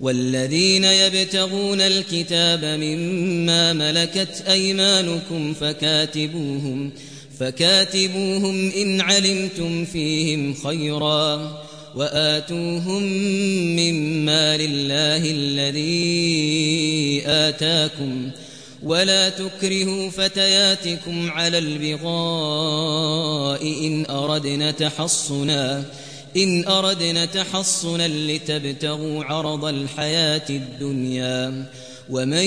والذين يبتغون الكتاب مما ملكت أيمانكم فكاتبوهم فكاتبوهم إن علمتم فيهم خيرا وآتوهم مما لله الذي آتاكم ولا تكرهوا فتياتكم على البغاء إن أردنا تحصنا إن أردنا تحصنا لتبتغوا عرض الحياة الدنيا ومن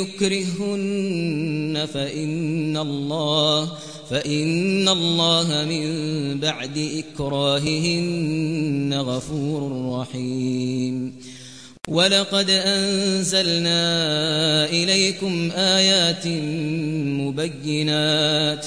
يكرهن فإن الله فإن الله من بعد إكراههن غفور رحيم. ولقد أنزلنا إليكم آيات مبينات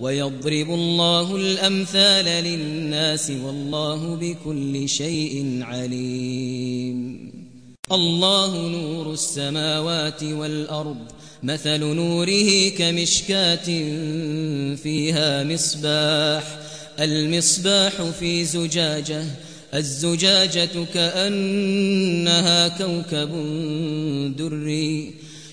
ويضرب الله الأمثال للناس والله بكل شيء عليم. الله نور السماوات والأرض مثل نوره كمشكاة فيها مصباح. المصباح في زجاجة الزجاجة كأنها كوكب دري.